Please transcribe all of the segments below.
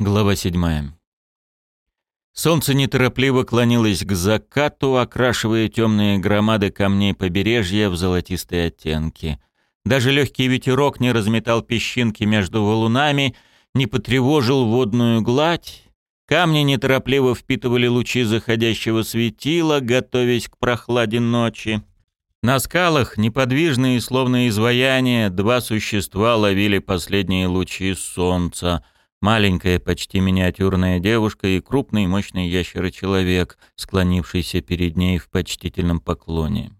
Глава 7. Солнце неторопливо клонилось к закату, окрашивая темные громады камней побережья в золотистые оттенки. Даже легкий ветерок не разметал песчинки между валунами, не потревожил водную гладь. Камни неторопливо впитывали лучи заходящего светила, готовясь к прохладе ночи. На скалах, неподвижные, словно изваяния, два существа ловили последние лучи солнца — Маленькая, почти миниатюрная девушка и крупный мощный ящерочеловек, склонившийся перед ней в почтительном поклоне.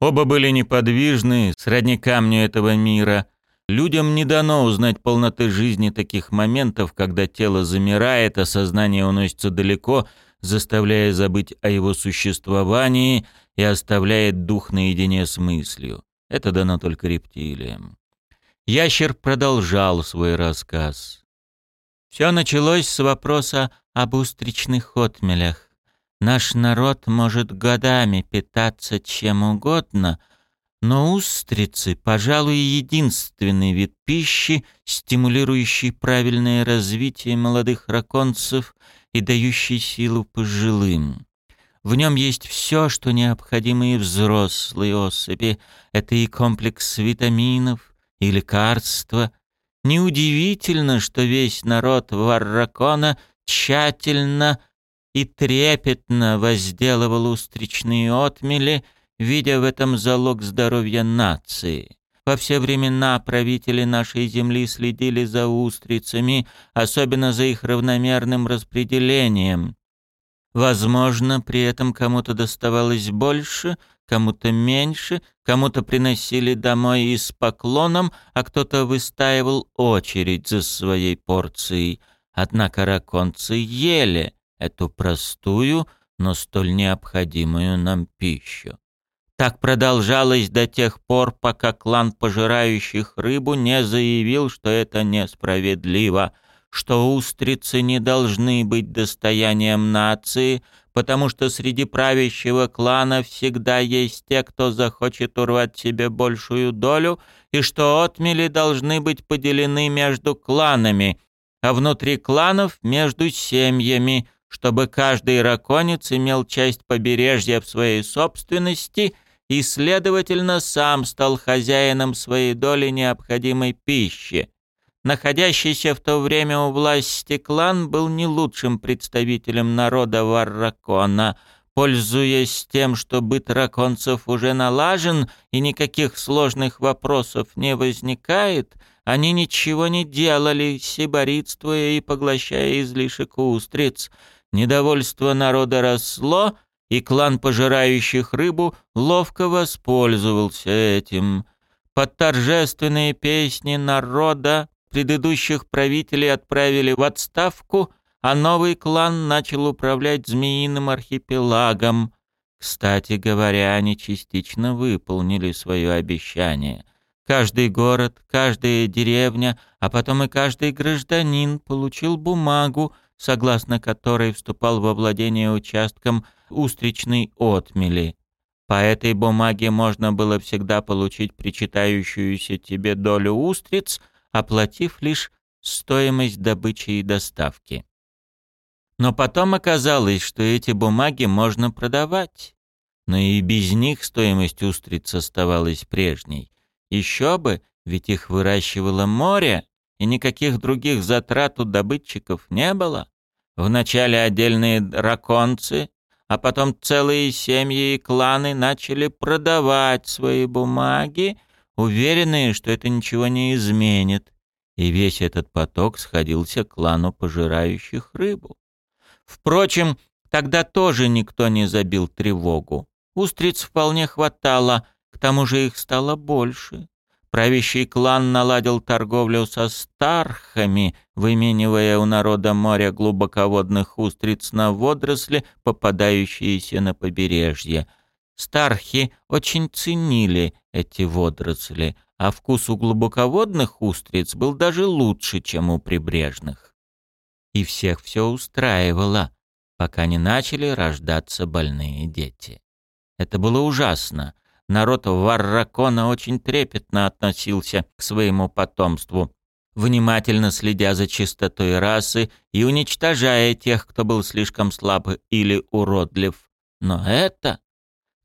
Оба были неподвижны, сродни камню этого мира. Людям не дано узнать полноты жизни таких моментов, когда тело замирает, а сознание уносится далеко, заставляя забыть о его существовании и оставляет дух наедине с мыслью. Это дано только рептилиям. Ящер продолжал свой рассказ. Все началось с вопроса об устричных отмелях. Наш народ может годами питаться чем угодно, но устрицы, пожалуй, единственный вид пищи, стимулирующий правильное развитие молодых раконцев и дающий силу пожилым. В нем есть все, что необходимо и взрослой особи. Это и комплекс витаминов, и лекарства, Неудивительно, что весь народ Варракона тщательно и трепетно возделывал устричные отмели, видя в этом залог здоровья нации. Во все времена правители нашей земли следили за устрицами, особенно за их равномерным распределением. Возможно, при этом кому-то доставалось больше, кому-то меньше, кому-то приносили домой и с поклоном, а кто-то выстаивал очередь за своей порцией. Однако раконцы ели эту простую, но столь необходимую нам пищу. Так продолжалось до тех пор, пока клан пожирающих рыбу не заявил, что это несправедливо, что устрицы не должны быть достоянием нации, потому что среди правящего клана всегда есть те, кто захочет урвать себе большую долю, и что отмели должны быть поделены между кланами, а внутри кланов — между семьями, чтобы каждый раконец имел часть побережья в своей собственности и, следовательно, сам стал хозяином своей доли необходимой пищи. Находящийся в то время у власти клан был не лучшим представителем народа Варракона. Пользуясь тем, что быт раконцев уже налажен и никаких сложных вопросов не возникает, они ничего не делали, сиборитствуя и поглощая излишек устриц. Недовольство народа росло, и клан пожирающих рыбу ловко воспользовался этим. Под торжественные песни народа предыдущих правителей отправили в отставку, а новый клан начал управлять змеиным архипелагом. Кстати говоря, они частично выполнили свое обещание. Каждый город, каждая деревня, а потом и каждый гражданин получил бумагу, согласно которой вступал во владение участком устричной отмели. По этой бумаге можно было всегда получить причитающуюся тебе долю устриц, оплатив лишь стоимость добычи и доставки. Но потом оказалось, что эти бумаги можно продавать. Но и без них стоимость устриц оставалась прежней. Еще бы, ведь их выращивало море, и никаких других затрат у добытчиков не было. Вначале отдельные драконцы, а потом целые семьи и кланы начали продавать свои бумаги, уверенные, что это ничего не изменит, и весь этот поток сходился к клану пожирающих рыбу. Впрочем, тогда тоже никто не забил тревогу. Устриц вполне хватало, к тому же их стало больше. Правящий клан наладил торговлю со стархами, выменивая у народа моря глубоководных устриц на водоросли, попадающиеся на побережье – Стархи очень ценили эти водоросли, а вкус у глубоководных устриц был даже лучше, чем у прибрежных. И всех все устраивало, пока не начали рождаться больные дети. Это было ужасно. Народ Варракона очень трепетно относился к своему потомству. внимательно следя за чистотой расы и уничтожая тех, кто был слишком слаб или уродлив. Но это...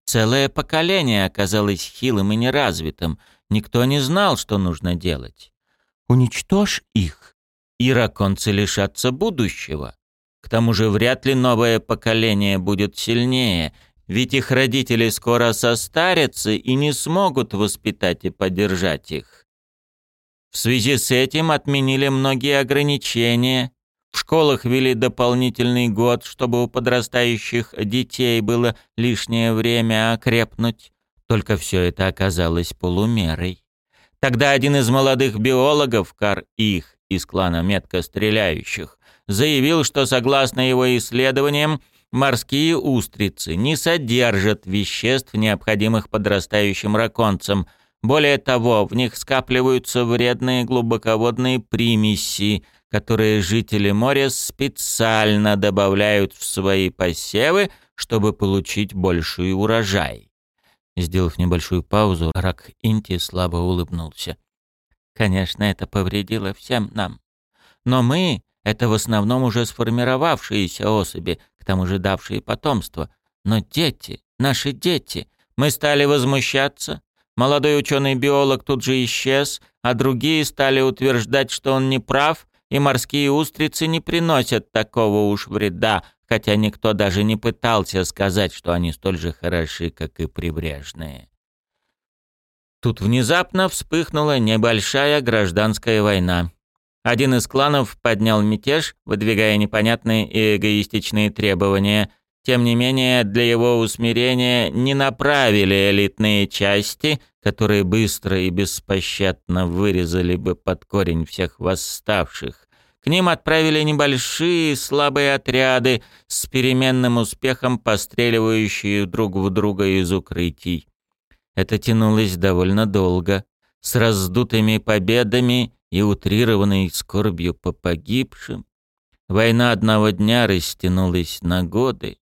Целое поколение оказалось хилым и неразвитым. Никто не знал, что нужно делать. Уничтожь их, и раконцы лишатся будущего. К тому же вряд ли новое поколение будет сильнее, ведь их родители скоро состарятся и не смогут воспитать и поддержать их. В связи с этим отменили многие ограничения. В школах ввели дополнительный год, чтобы у подрастающих детей было лишнее время окрепнуть. Только все это оказалось полумерой. Тогда один из молодых биологов, Кар Их, из клана метко стреляющих, заявил, что согласно его исследованиям, морские устрицы не содержат веществ, необходимых подрастающим раконцам. Более того, в них скапливаются вредные глубоководные примеси, которые жители моря специально добавляют в свои посевы, чтобы получить больший урожай. Сделав небольшую паузу, Рак Инти слабо улыбнулся. Конечно, это повредило всем нам. Но мы — это в основном уже сформировавшиеся особи, к тому же давшие потомство. Но дети, наши дети, мы стали возмущаться. Молодой ученый-биолог тут же исчез, а другие стали утверждать, что он не прав, и морские устрицы не приносят такого уж вреда, хотя никто даже не пытался сказать, что они столь же хороши, как и прибрежные. Тут внезапно вспыхнула небольшая гражданская война. Один из кланов поднял мятеж, выдвигая непонятные и эгоистичные требования. Тем не менее, для его усмирения не направили элитные части, которые быстро и беспощадно вырезали бы под корень всех восставших. К ним отправили небольшие слабые отряды с переменным успехом постреливающие друг в друга из укрытий. Это тянулось довольно долго, с раздутыми победами и утрированной скорбью по погибшим. Война одного дня растянулась на годы.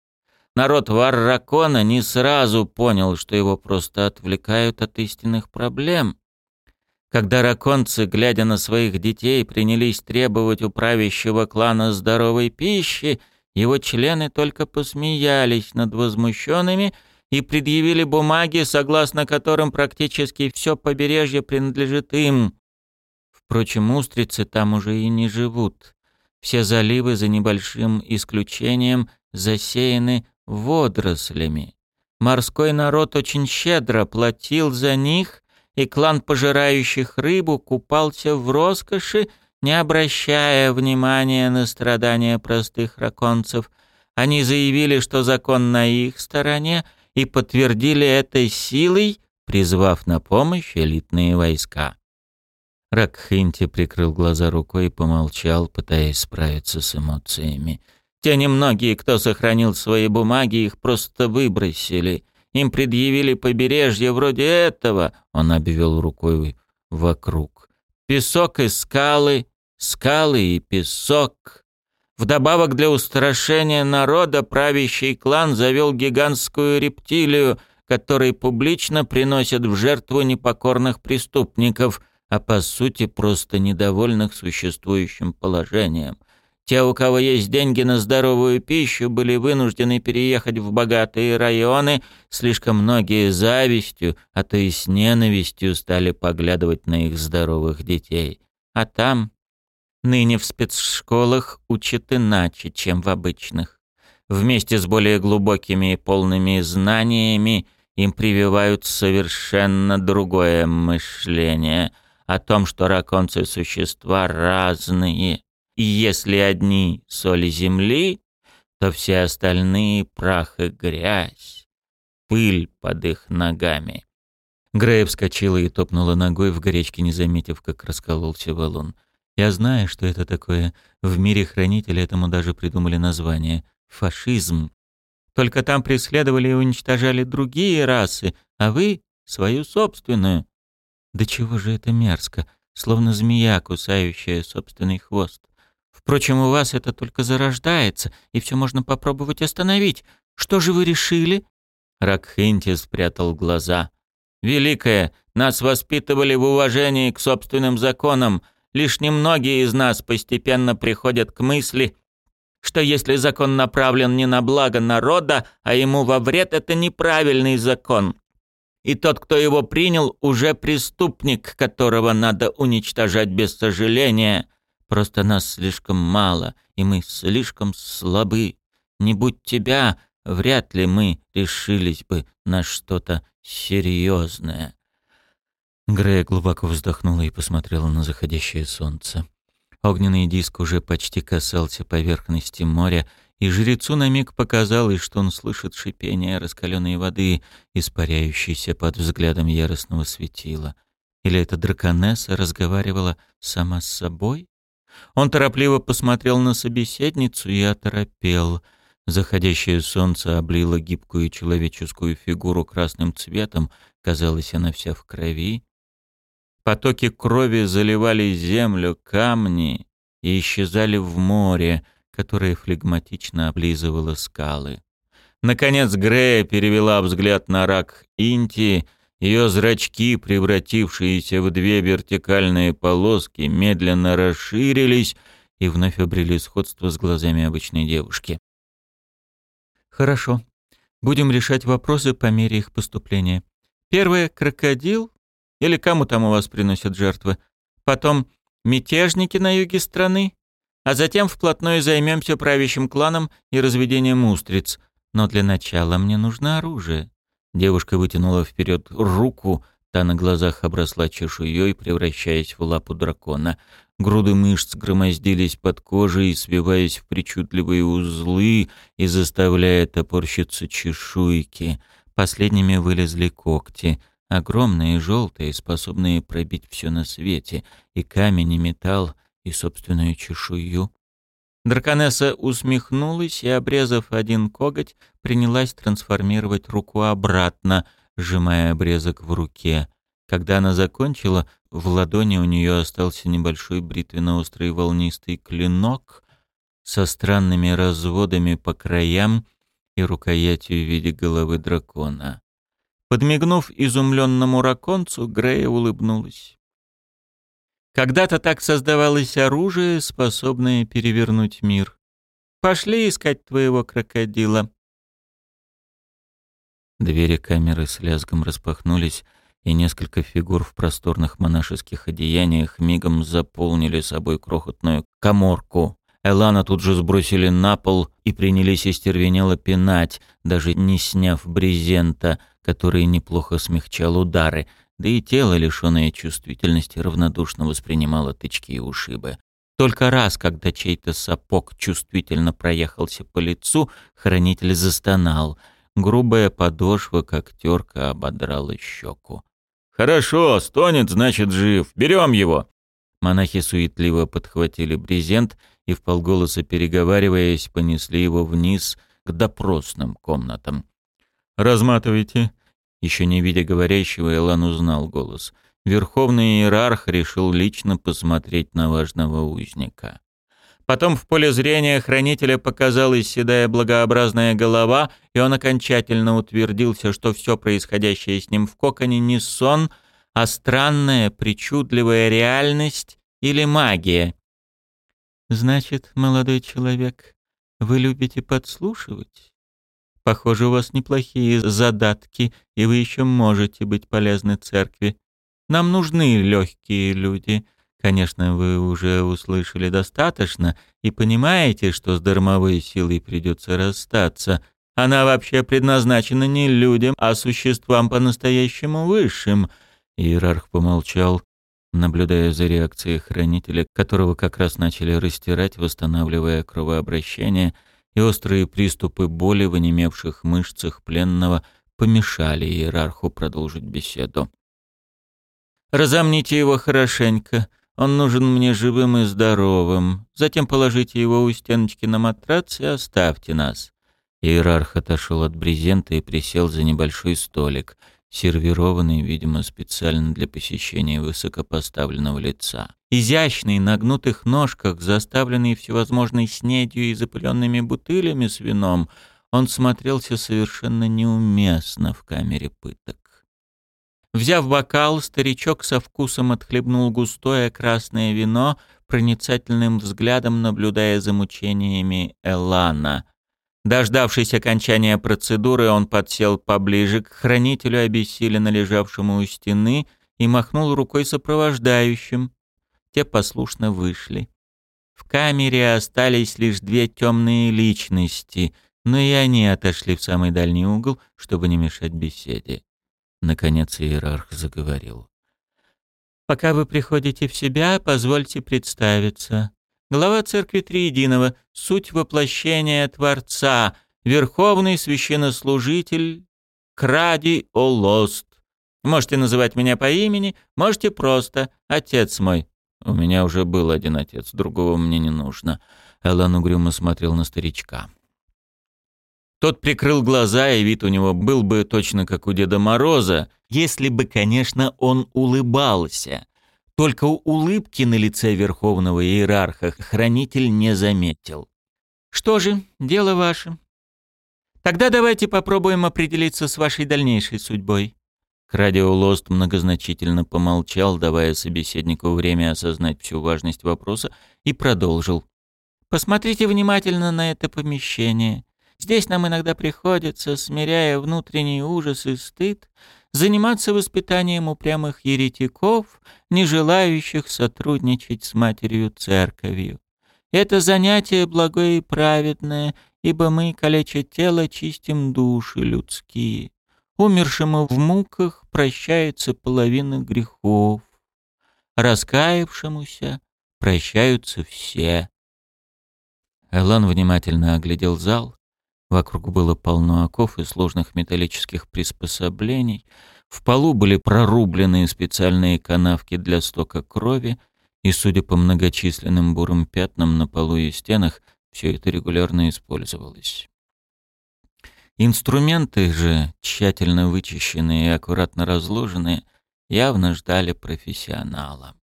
Народ Варракона не сразу понял, что его просто отвлекают от истинных проблем. Когда раконцы, глядя на своих детей, принялись требовать у правящего клана здоровой пищи, его члены только посмеялись над возмущенными и предъявили бумаги, согласно которым практически все побережье принадлежит им. Впрочем, устрицы там уже и не живут. Все заливы, за небольшим исключением, засеяны водорослями. Морской народ очень щедро платил за них, и клан пожирающих рыбу купался в роскоши, не обращая внимания на страдания простых раконцев. Они заявили, что закон на их стороне, и подтвердили это силой, призвав на помощь элитные войска. Ракхинти прикрыл глаза рукой и помолчал, пытаясь справиться с эмоциями. Те немногие, кто сохранил свои бумаги, их просто выбросили. Им предъявили побережье вроде этого, он обвел рукой вокруг. Песок и скалы, скалы и песок. Вдобавок для устрашения народа правящий клан завел гигантскую рептилию, который публично приносит в жертву непокорных преступников, а по сути просто недовольных существующим положением – те, у кого есть деньги на здоровую пищу, были вынуждены переехать в богатые районы, слишком многие завистью, а то и с ненавистью стали поглядывать на их здоровых детей. А там ныне в спецшколах учат иначе, чем в обычных. Вместе с более глубокими и полными знаниями им прививают совершенно другое мышление о том, что раконцы существа разные, и если одни соли земли, то все остальные прах и грязь, пыль под их ногами. Грей вскочила и топнула ногой в горечке, не заметив, как раскололся валун. Я знаю, что это такое. В мире хранителя этому даже придумали название — фашизм. Только там преследовали и уничтожали другие расы, а вы — свою собственную. Да чего же это мерзко, словно змея, кусающая собственный хвост. Впрочем, у вас это только зарождается, и все можно попробовать остановить. Что же вы решили?» Ракхинти спрятал глаза. «Великая, нас воспитывали в уважении к собственным законам. Лишь немногие из нас постепенно приходят к мысли, что если закон направлен не на благо народа, а ему во вред, это неправильный закон. И тот, кто его принял, уже преступник, которого надо уничтожать без сожаления. Просто нас слишком мало, и мы слишком слабы. Не будь тебя, вряд ли мы решились бы на что-то серьезное. Грея глубоко вздохнула и посмотрела на заходящее солнце. Огненный диск уже почти касался поверхности моря, и жрецу на миг показалось, что он слышит шипение раскаленной воды, испаряющейся под взглядом яростного светила. Или эта драконесса разговаривала сама с собой? Он торопливо посмотрел на собеседницу и оторопел. Заходящее солнце облило гибкую человеческую фигуру красным цветом, казалось, она вся в крови. Потоки крови заливали землю, камни и исчезали в море, которое флегматично облизывало скалы. Наконец Грея перевела взгляд на рак Инти, ее зрачки, превратившиеся в две вертикальные полоски, медленно расширились и вновь обрели сходство с глазами обычной девушки. «Хорошо. Будем решать вопросы по мере их поступления. Первое — крокодил, или кому там у вас приносят жертвы. Потом мятежники на юге страны, а затем вплотную займемся правящим кланом и разведением устриц. Но для начала мне нужно оружие. Девушка вытянула вперед руку, та на глазах обросла чешуей, превращаясь в лапу дракона. Груды мышц громоздились под кожей, свиваясь в причудливые узлы и заставляя топорщиться чешуйки. Последними вылезли когти — огромные, желтые, способные пробить все на свете, и камень, и металл, и собственную чешую. Драконесса усмехнулась и, обрезав один коготь, принялась трансформировать руку обратно, сжимая обрезок в руке. Когда она закончила, в ладони у нее остался небольшой бритвенно-острый волнистый клинок со странными разводами по краям и рукоятью в виде головы дракона. Подмигнув изумленному раконцу, Грея улыбнулась. Когда-то так создавалось оружие, способное перевернуть мир. Пошли искать твоего крокодила. Двери камеры с лязгом распахнулись, и несколько фигур в просторных монашеских одеяниях мигом заполнили собой крохотную коморку. Элана тут же сбросили на пол и принялись истервенело пинать, даже не сняв брезента, который неплохо смягчал удары, да и тело, лишённое чувствительности, равнодушно воспринимало тычки и ушибы. Только раз, когда чей-то сапог чувствительно проехался по лицу, хранитель застонал. Грубая подошва, как терка, ободрала щеку. «Хорошо, стонет, значит жив. Берем его!» Монахи суетливо подхватили брезент и, вполголоса переговариваясь, понесли его вниз к допросным комнатам. «Разматывайте». Еще не видя говорящего, Элан узнал голос. Верховный иерарх решил лично посмотреть на важного узника. Потом в поле зрения хранителя показалась седая благообразная голова, и он окончательно утвердился, что все происходящее с ним в коконе не сон, а странная, причудливая реальность или магия. «Значит, молодой человек, вы любите подслушивать? Похоже, у вас неплохие задатки, и вы еще можете быть полезны церкви. Нам нужны легкие люди. Конечно, вы уже услышали достаточно и понимаете, что с дармовой силой придется расстаться. Она вообще предназначена не людям, а существам по-настоящему высшим». Иерарх помолчал, наблюдая за реакцией хранителя, которого как раз начали растирать, восстанавливая кровообращение, и острые приступы боли в онемевших мышцах пленного помешали иерарху продолжить беседу. «Разомните его хорошенько. Он нужен мне живым и здоровым. Затем положите его у стеночки на матрац и оставьте нас». Иерарх отошел от брезента и присел за небольшой столик — сервированный, видимо, специально для посещения высокопоставленного лица. Изящный, на гнутых ножках, заставленный всевозможной снедью и запыленными бутылями с вином, он смотрелся совершенно неуместно в камере пыток. Взяв бокал, старичок со вкусом отхлебнул густое красное вино, проницательным взглядом наблюдая за мучениями Элана. Дождавшись окончания процедуры, он подсел поближе к хранителю, обессиленно лежавшему у стены, и махнул рукой сопровождающим. Те послушно вышли. В камере остались лишь две темные личности, но и они отошли в самый дальний угол, чтобы не мешать беседе. Наконец иерарх заговорил. «Пока вы приходите в себя, позвольте представиться. Глава Церкви Триединого, суть воплощения Творца, Верховный Священнослужитель Кради Олост. Можете называть меня по имени, можете просто «Отец мой». У меня уже был один отец, другого мне не нужно. Элан угрюмо смотрел на старичка. Тот прикрыл глаза, и вид у него был бы точно как у Деда Мороза, если бы, конечно, он улыбался. Только улыбки на лице верховного иерарха хранитель не заметил. «Что же, дело ваше. Тогда давайте попробуем определиться с вашей дальнейшей судьбой». Крадио Лост многозначительно помолчал, давая собеседнику время осознать всю важность вопроса, и продолжил. «Посмотрите внимательно на это помещение. Здесь нам иногда приходится, смиряя внутренний ужас и стыд, заниматься воспитанием упрямых еретиков, не желающих сотрудничать с матерью церковью. Это занятие благое и праведное, ибо мы, калеча тело, чистим души людские. Умершему в муках прощается половина грехов. Раскаявшемуся прощаются все. Элан внимательно оглядел зал, Вокруг было полно оков и сложных металлических приспособлений. В полу были прорубленные специальные канавки для стока крови, и, судя по многочисленным бурым пятнам на полу и стенах, все это регулярно использовалось. Инструменты же, тщательно вычищенные и аккуратно разложенные, явно ждали профессионала.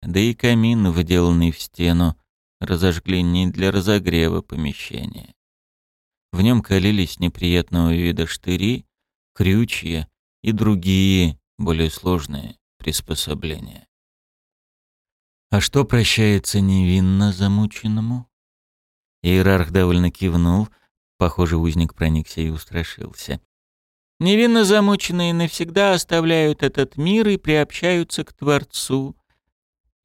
Да и камин, вделанный в стену, разожгли не для разогрева помещения. В нем калились неприятного вида штыри, крючья и другие, более сложные приспособления. А что прощается невинно замученному? Иерарх довольно кивнул, похоже, узник проникся и устрашился. Невинно замученные навсегда оставляют этот мир и приобщаются к Творцу,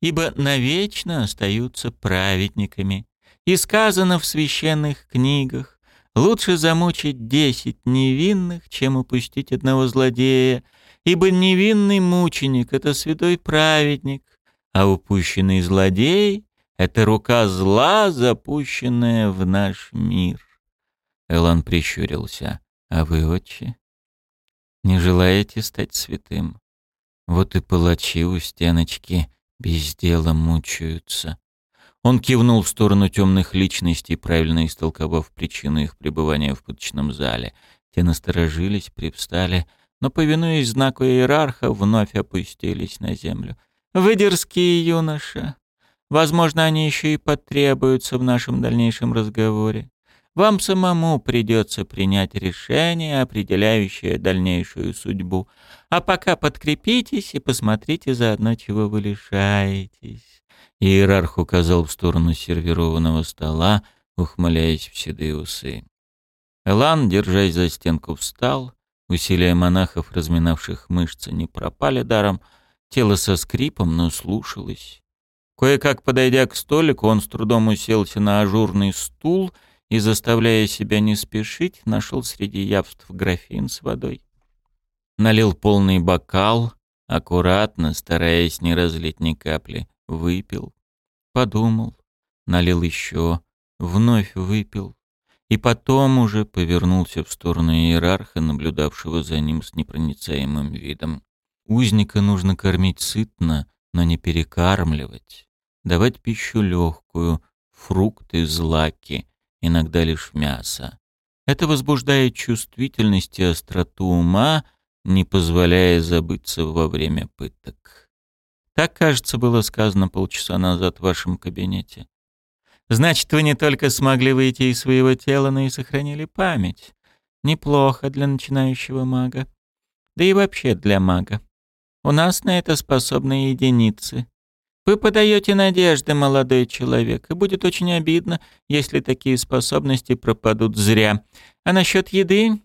ибо навечно остаются праведниками. И сказано в священных книгах, Лучше замучить десять невинных, чем упустить одного злодея, ибо невинный мученик — это святой праведник, а упущенный злодей — это рука зла, запущенная в наш мир. Элан прищурился. «А вы, отче, не желаете стать святым? Вот и палачи у стеночки без дела мучаются. Он кивнул в сторону темных личностей, правильно истолковав причину их пребывания в пыточном зале. Те насторожились, привстали, но, повинуясь знаку иерарха, вновь опустились на землю. «Выдерские юноша! Возможно, они еще и потребуются в нашем дальнейшем разговоре. Вам самому придется принять решение, определяющее дальнейшую судьбу. А пока подкрепитесь и посмотрите заодно, чего вы лишаетесь». Иерарх указал в сторону сервированного стола, ухмыляясь в седые усы. Элан, держась за стенку, встал. Усилия монахов, разминавших мышцы, не пропали даром. Тело со скрипом, но слушалось. Кое-как подойдя к столику, он с трудом уселся на ажурный стул и, заставляя себя не спешить, нашел среди явств графин с водой. Налил полный бокал, аккуратно, стараясь не разлить ни капли, выпил, подумал, налил еще, вновь выпил, и потом уже повернулся в сторону иерарха, наблюдавшего за ним с непроницаемым видом. Узника нужно кормить сытно, но не перекармливать, давать пищу легкую, фрукты, злаки, иногда лишь мясо. Это возбуждает чувствительность и остроту ума, не позволяя забыться во время пыток. Так, кажется, было сказано полчаса назад в вашем кабинете. Значит, вы не только смогли выйти из своего тела, но и сохранили память. Неплохо для начинающего мага. да и вообще для мага. У нас на это способны единицы. Вы подаете надежды, молодой человек, и будет очень обидно, если такие способности пропадут зря. А насчет еды?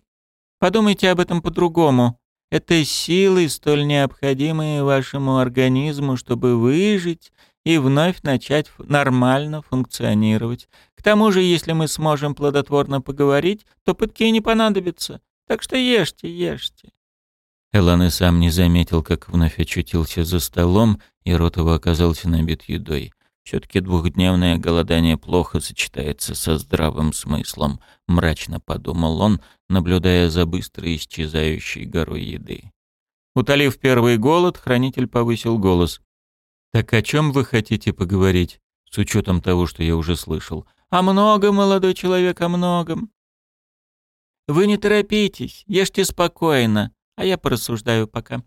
Подумайте об этом по-другому. Это силы, столь необходимые вашему организму, чтобы выжить и вновь начать нормально функционировать. К тому же, если мы сможем плодотворно поговорить, то пытки не понадобятся. Так что ешьте, ешьте. Элан и сам не заметил, как вновь очутился за столом, и рот его оказался набит едой. Все-таки двухдневное голодание плохо сочетается со здравым смыслом, мрачно подумал он, наблюдая за быстро исчезающей горой еды. Утолив первый голод, хранитель повысил голос. «Так о чем вы хотите поговорить, с учетом того, что я уже слышал?» «О многом, молодой человек, о многом. Вы не торопитесь, ешьте спокойно, а я порассуждаю пока.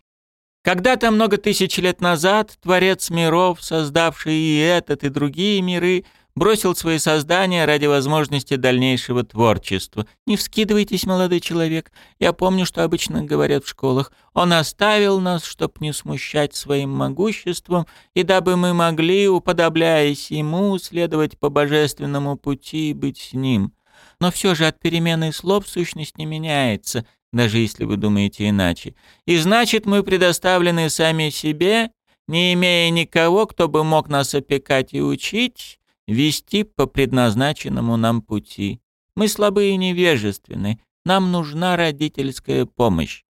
Когда-то много тысяч лет назад Творец миров, создавший и этот, и другие миры, бросил свои создания ради возможности дальнейшего творчества. Не вскидывайтесь, молодой человек. Я помню, что обычно говорят в школах. Он оставил нас, чтоб не смущать своим могуществом, и дабы мы могли, уподобляясь ему, следовать по божественному пути и быть с ним. Но все же от перемены слов сущность не меняется даже если вы думаете иначе. И значит, мы предоставлены сами себе, не имея никого, кто бы мог нас опекать и учить, вести по предназначенному нам пути. Мы слабы и невежественны, нам нужна родительская помощь.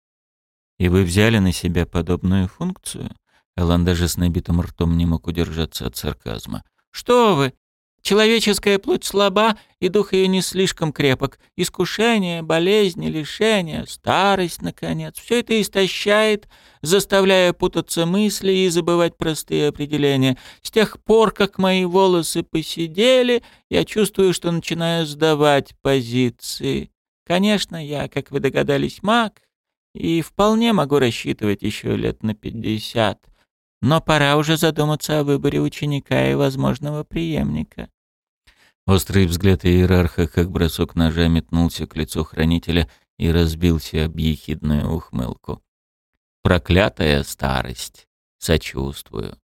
И вы взяли на себя подобную функцию? Элан даже с набитым ртом не мог удержаться от сарказма. «Что вы? Человеческая плоть слаба, и дух ее не слишком крепок. Искушение, болезни, лишения, старость, наконец. Все это истощает, заставляя путаться мысли и забывать простые определения. С тех пор, как мои волосы посидели, я чувствую, что начинаю сдавать позиции. Конечно, я, как вы догадались, маг, и вполне могу рассчитывать еще лет на пятьдесят. Но пора уже задуматься о выборе ученика и возможного преемника. Острый взгляд иерарха, как бросок ножа, метнулся к лицу хранителя и разбился об ехидную ухмылку. «Проклятая старость! Сочувствую!»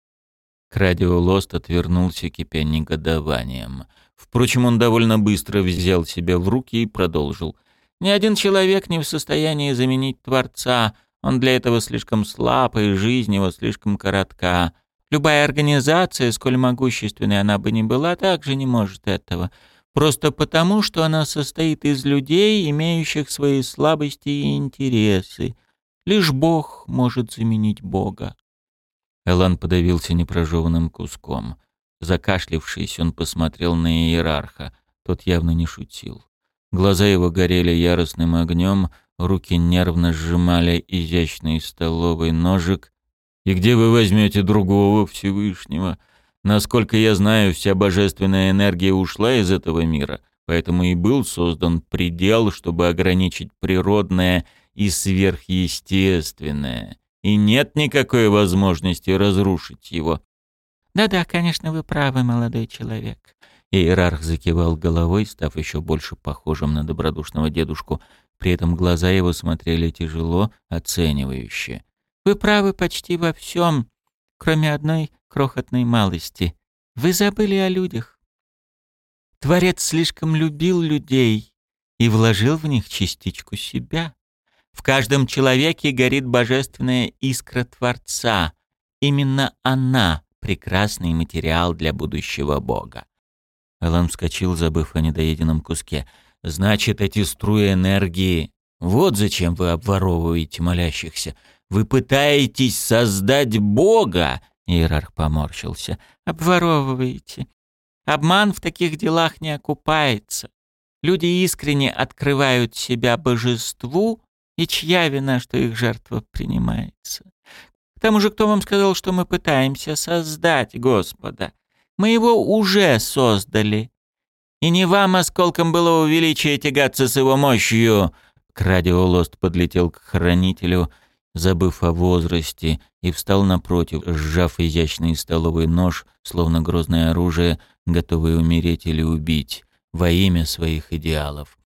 Крадио Лост отвернулся, кипя негодованием. Впрочем, он довольно быстро взял себя в руки и продолжил. «Ни один человек не в состоянии заменить Творца. Он для этого слишком слаб, и жизнь его слишком коротка. Любая организация, сколь могущественной она бы ни была, также не может этого. Просто потому, что она состоит из людей, имеющих свои слабости и интересы. Лишь Бог может заменить Бога. Элан подавился непрожеванным куском. Закашлившись, он посмотрел на иерарха. Тот явно не шутил. Глаза его горели яростным огнем, руки нервно сжимали изящный столовый ножик, и где вы возьмете другого Всевышнего? Насколько я знаю, вся божественная энергия ушла из этого мира, поэтому и был создан предел, чтобы ограничить природное и сверхъестественное. И нет никакой возможности разрушить его. «Да-да, конечно, вы правы, молодой человек». Иерарх закивал головой, став еще больше похожим на добродушного дедушку. При этом глаза его смотрели тяжело, оценивающе. Вы правы почти во всем, кроме одной крохотной малости. Вы забыли о людях. Творец слишком любил людей и вложил в них частичку себя. В каждом человеке горит божественная искра Творца. Именно она — прекрасный материал для будущего Бога. Элан вскочил, забыв о недоеденном куске. «Значит, эти струи энергии... Вот зачем вы обворовываете молящихся. Вы пытаетесь создать Бога!» Иерарх поморщился. «Обворовываете. Обман в таких делах не окупается. Люди искренне открывают себя божеству, и чья вина, что их жертва принимается? К тому же, кто вам сказал, что мы пытаемся создать Господа? Мы его уже создали. И не вам осколком было увеличие тягаться с его мощью!» Крадио Лост подлетел к хранителю, забыв о возрасте, и встал напротив, сжав изящный столовый нож, словно грозное оружие, готовый умереть или убить, во имя своих идеалов.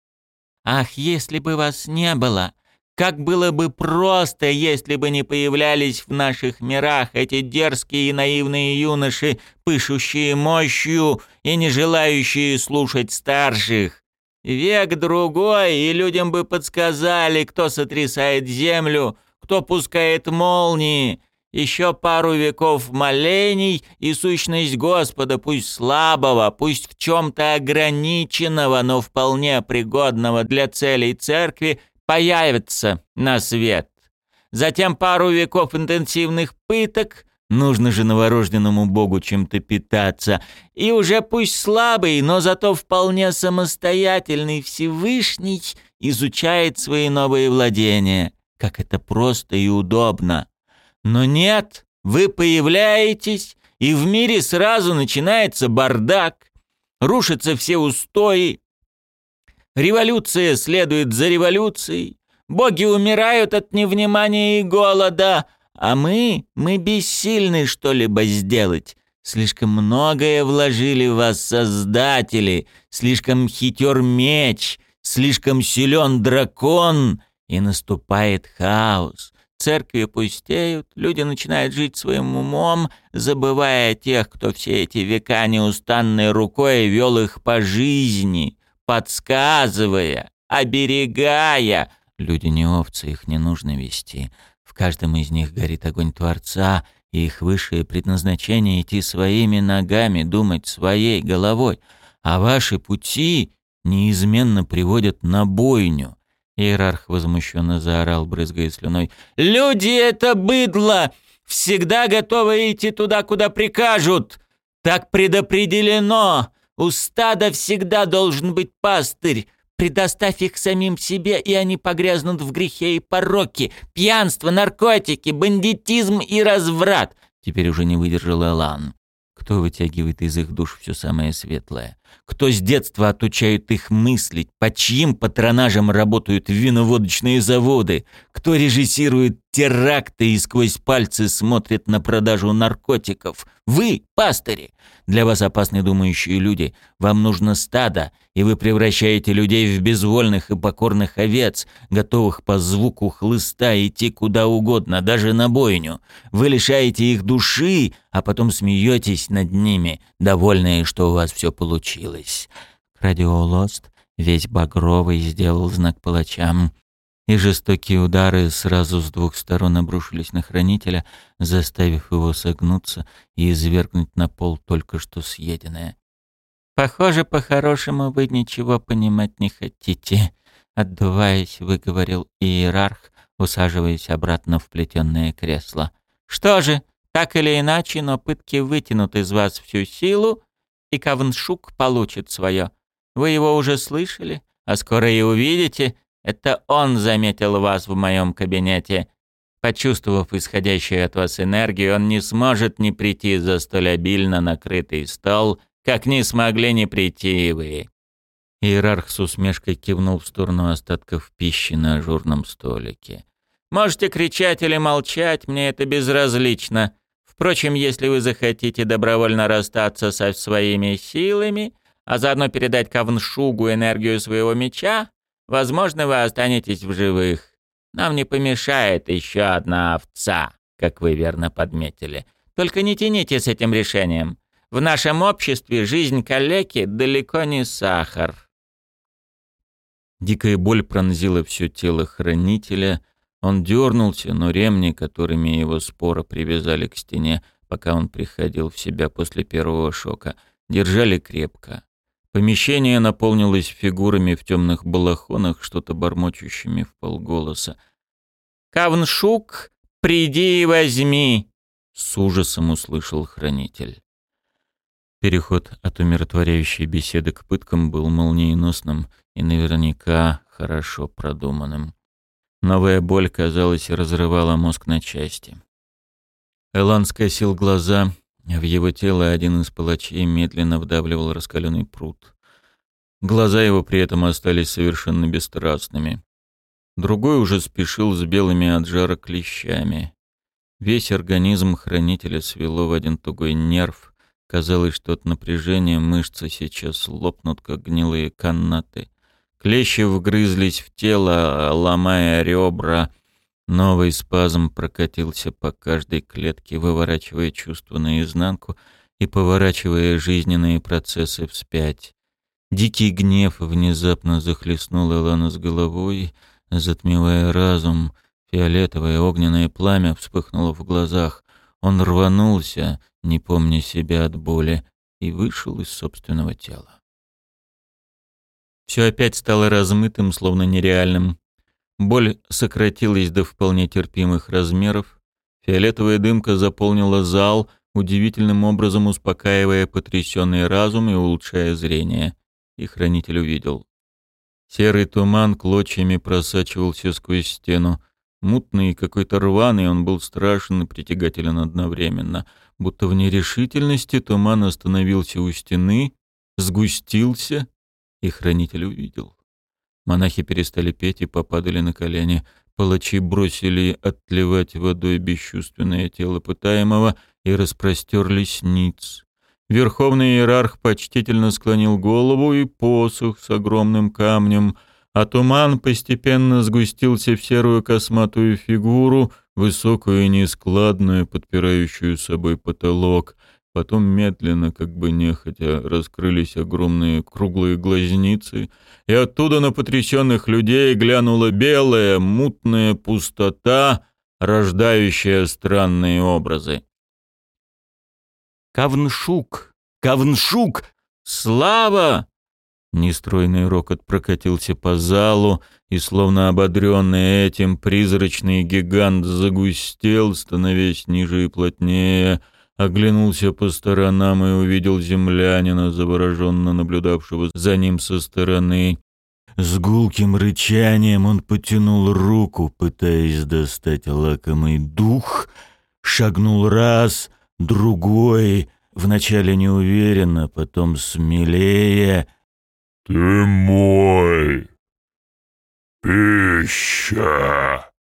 «Ах, если бы вас не было! Как было бы просто, если бы не появлялись в наших мирах эти дерзкие и наивные юноши, пышущие мощью и не желающие слушать старших. Век другой, и людям бы подсказали, кто сотрясает землю, кто пускает молнии. Еще пару веков молений, и сущность Господа, пусть слабого, пусть в чем-то ограниченного, но вполне пригодного для целей церкви, появится на свет. Затем пару веков интенсивных пыток, нужно же новорожденному богу чем-то питаться, и уже пусть слабый, но зато вполне самостоятельный Всевышний изучает свои новые владения. Как это просто и удобно. Но нет, вы появляетесь, и в мире сразу начинается бардак, рушатся все устои, Революция следует за революцией. Боги умирают от невнимания и голода, а мы, мы бессильны что-либо сделать. Слишком многое вложили в вас создатели, слишком хитер меч, слишком силен дракон, и наступает хаос. Церкви пустеют, люди начинают жить своим умом, забывая тех, кто все эти века неустанной рукой вел их по жизни подсказывая, оберегая. Люди не овцы, их не нужно вести. В каждом из них горит огонь Творца, и их высшее предназначение — идти своими ногами, думать своей головой. А ваши пути неизменно приводят на бойню. Иерарх возмущенно заорал, брызгая слюной. «Люди — это быдло! Всегда готовы идти туда, куда прикажут! Так предопределено! У стада всегда должен быть пастырь. Предоставь их самим себе, и они погрязнут в грехе и пороке. Пьянство, наркотики, бандитизм и разврат. Теперь уже не выдержал Элан. Кто вытягивает из их душ все самое светлое? Кто с детства отучает их мыслить? По чьим патронажам работают виноводочные заводы? Кто режиссирует теракты и сквозь пальцы смотрит на продажу наркотиков? Вы, пастыри! Для вас опасны думающие люди. Вам нужно стадо, и вы превращаете людей в безвольных и покорных овец, готовых по звуку хлыста идти куда угодно, даже на бойню. Вы лишаете их души, а потом смеетесь над ними, довольные, что у вас все получилось. Радиолост, весь багровый, сделал знак палачам и жестокие удары сразу с двух сторон обрушились на хранителя, заставив его согнуться и извергнуть на пол только что съеденное. «Похоже, по-хорошему вы ничего понимать не хотите», — отдуваясь, выговорил иерарх, усаживаясь обратно в плетенное кресло. «Что же, так или иначе, но пытки вытянут из вас всю силу, и Кавншук получит свое. Вы его уже слышали, а скоро и увидите, это он заметил вас в моем кабинете. Почувствовав исходящую от вас энергию, он не сможет не прийти за столь обильно накрытый стол, как не смогли не прийти и вы». Иерарх с усмешкой кивнул в сторону остатков пищи на ажурном столике. «Можете кричать или молчать, мне это безразлично. Впрочем, если вы захотите добровольно расстаться со своими силами, а заодно передать Кавншугу энергию своего меча, Возможно, вы останетесь в живых. Нам не помешает еще одна овца, как вы верно подметили. Только не тяните с этим решением. В нашем обществе жизнь калеки далеко не сахар. Дикая боль пронзила все тело хранителя. Он дернулся, но ремни, которыми его споро привязали к стене, пока он приходил в себя после первого шока, держали крепко. Помещение наполнилось фигурами в темных балахонах, что-то бормочущими в полголоса. «Кавншук, приди и возьми!» — с ужасом услышал хранитель. Переход от умиротворяющей беседы к пыткам был молниеносным и наверняка хорошо продуманным. Новая боль, казалось, разрывала мозг на части. Элан скосил глаза в его тело один из палачей медленно вдавливал раскаленный пруд. Глаза его при этом остались совершенно бесстрастными. Другой уже спешил с белыми от жара клещами. Весь организм хранителя свело в один тугой нерв. Казалось, что от напряжения мышцы сейчас лопнут, как гнилые канаты. Клещи вгрызлись в тело, ломая ребра. Новый спазм прокатился по каждой клетке, выворачивая чувства наизнанку и поворачивая жизненные процессы вспять. Дикий гнев внезапно захлестнул Элану с головой, затмевая разум. Фиолетовое огненное пламя вспыхнуло в глазах. Он рванулся, не помня себя от боли, и вышел из собственного тела. Все опять стало размытым, словно нереальным. Боль сократилась до вполне терпимых размеров. Фиолетовая дымка заполнила зал, удивительным образом успокаивая потрясенный разум и улучшая зрение. И хранитель увидел. Серый туман клочьями просачивался сквозь стену. Мутный и какой-то рваный, он был страшен и притягателен одновременно. Будто в нерешительности туман остановился у стены, сгустился и хранитель увидел. Монахи перестали петь и попадали на колени. Палачи бросили отливать водой бесчувственное тело пытаемого и распростерлись ниц. Верховный иерарх почтительно склонил голову и посох с огромным камнем, а туман постепенно сгустился в серую косматую фигуру, высокую и нескладную, подпирающую собой потолок, Потом медленно, как бы нехотя, раскрылись огромные круглые глазницы, и оттуда на потрясенных людей глянула белая, мутная пустота, рождающая странные образы. «Кавншук! Кавншук! Слава!» Нестройный рокот прокатился по залу, и, словно ободренный этим, призрачный гигант загустел, становясь ниже и плотнее — оглянулся по сторонам и увидел землянина, завороженно наблюдавшего за ним со стороны. С гулким рычанием он потянул руку, пытаясь достать лакомый дух, шагнул раз, другой, вначале неуверенно, потом смелее. «Ты мой! Пища!»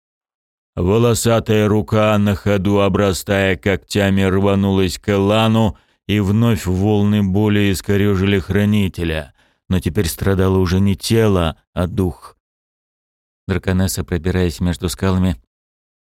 Волосатая рука на ходу, обрастая когтями, рванулась к Элану, и вновь волны боли искорежили хранителя. Но теперь страдало уже не тело, а дух. Драконесса, пробираясь между скалами,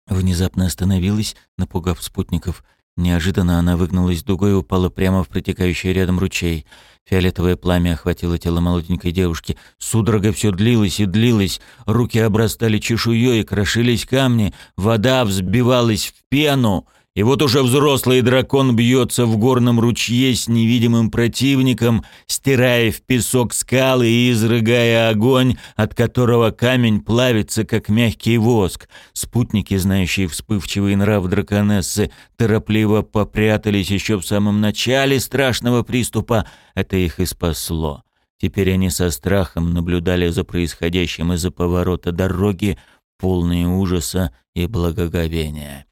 внезапно остановилась, напугав спутников — Неожиданно она выгнулась дугой и упала прямо в протекающий рядом ручей. Фиолетовое пламя охватило тело молоденькой девушки. Судорога все длилась и длилась. Руки обрастали чешуей, крошились камни. Вода взбивалась в пену. И вот уже взрослый дракон бьется в горном ручье с невидимым противником, стирая в песок скалы и изрыгая огонь, от которого камень плавится, как мягкий воск. Спутники, знающие вспывчивый нрав драконессы, торопливо попрятались еще в самом начале страшного приступа. Это их и спасло. Теперь они со страхом наблюдали за происходящим из-за поворота дороги, полные ужаса и благоговения.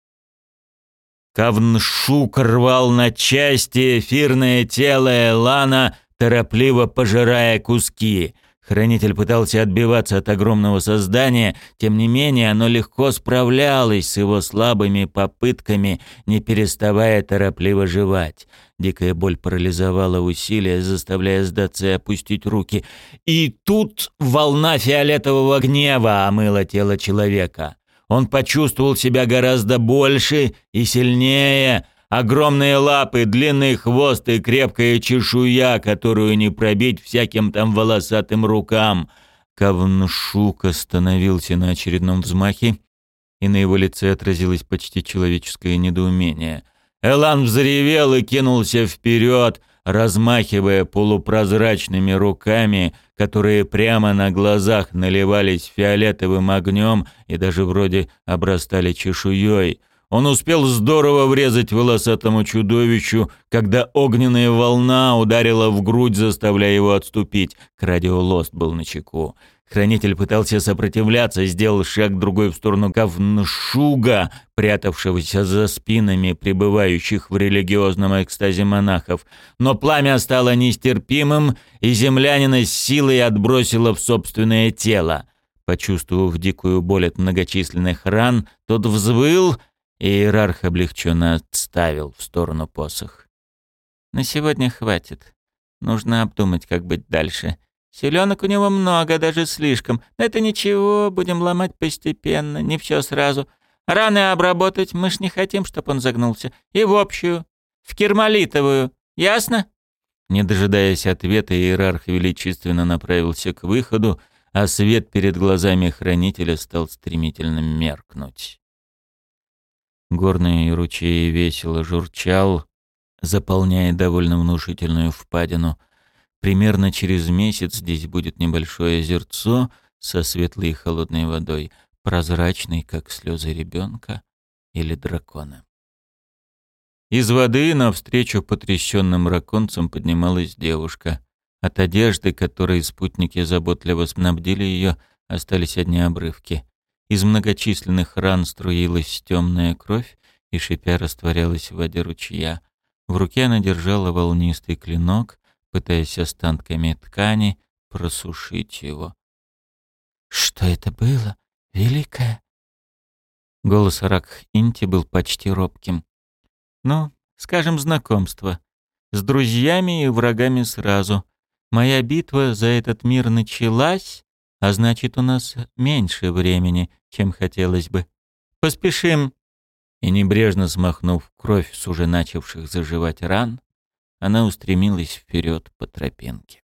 Кавншук рвал на части эфирное тело Элана, торопливо пожирая куски. Хранитель пытался отбиваться от огромного создания, тем не менее оно легко справлялось с его слабыми попытками, не переставая торопливо жевать. Дикая боль парализовала усилия, заставляя сдаться и опустить руки. И тут волна фиолетового гнева омыла тело человека. Он почувствовал себя гораздо больше и сильнее. Огромные лапы, длинный хвост и крепкая чешуя, которую не пробить всяким там волосатым рукам. Кавншук остановился на очередном взмахе, и на его лице отразилось почти человеческое недоумение. Элан взревел и кинулся вперед, размахивая полупрозрачными руками, которые прямо на глазах наливались фиолетовым огнем и даже вроде обрастали чешуей. Он успел здорово врезать волосатому чудовищу, когда огненная волна ударила в грудь, заставляя его отступить. Крадиолост был на чеку. Хранитель пытался сопротивляться, сделал шаг другой в сторону Кавншуга, прятавшегося за спинами пребывающих в религиозном экстазе монахов. Но пламя стало нестерпимым, и землянина с силой отбросило в собственное тело. Почувствовав дикую боль от многочисленных ран, тот взвыл, и иерарх облегченно отставил в сторону посох. «На сегодня хватит. Нужно обдумать, как быть дальше», Селенок у него много, даже слишком. Но это ничего, будем ломать постепенно, не все сразу. Раны обработать, мы ж не хотим, чтобы он загнулся. И в общую, в кермолитовую. Ясно?» Не дожидаясь ответа, иерарх величественно направился к выходу, а свет перед глазами хранителя стал стремительно меркнуть. Горный ручей весело журчал, заполняя довольно внушительную впадину. Примерно через месяц здесь будет небольшое озерцо со светлой и холодной водой, прозрачной, как слезы ребенка или дракона. Из воды навстречу потрясенным раконцам поднималась девушка. От одежды, которой спутники заботливо снабдили ее, остались одни обрывки. Из многочисленных ран струилась темная кровь и, шипя, растворялась в воде ручья. В руке она держала волнистый клинок, пытаясь останками ткани просушить его. «Что это было, великая?» Голос Рак-Инти был почти робким. «Ну, скажем, знакомство. С друзьями и врагами сразу. Моя битва за этот мир началась, а значит, у нас меньше времени, чем хотелось бы. Поспешим!» И небрежно смахнув кровь с уже начавших заживать ран, она устремилась вперед по тропинке.